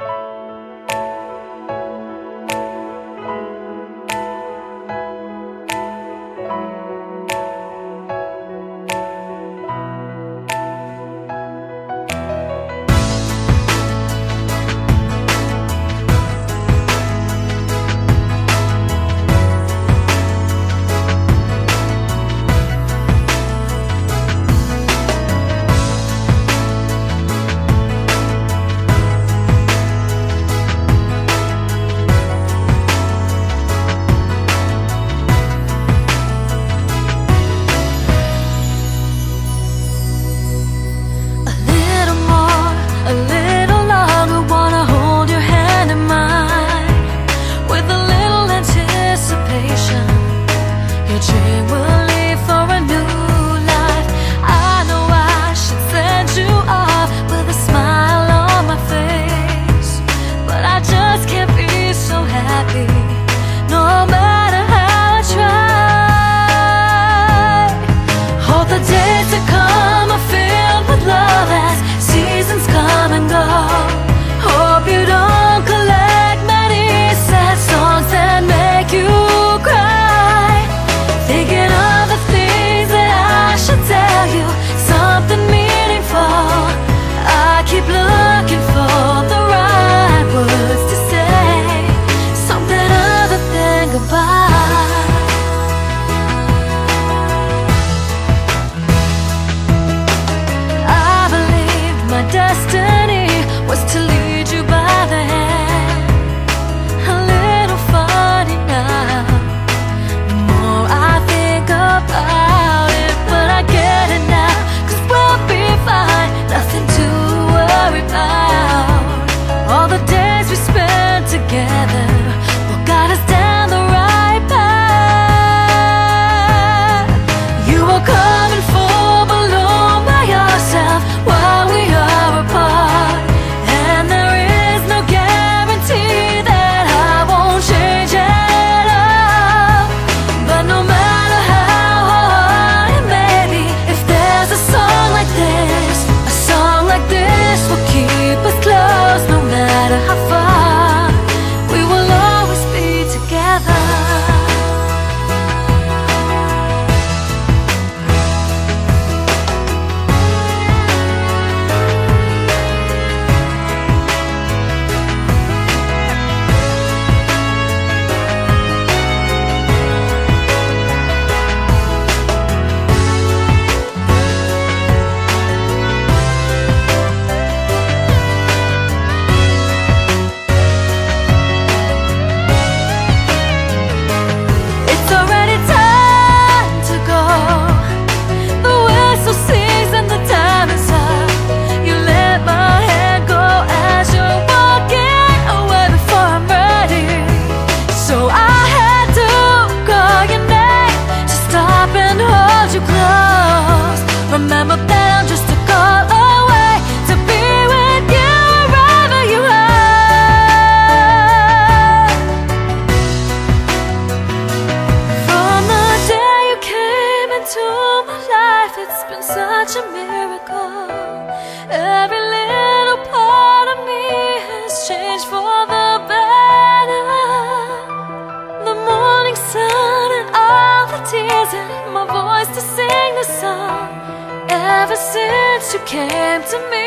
you such a miracle. Every little part of me has changed for the better. The morning sun and all the tears in my voice to sing the song. Ever since you came to me,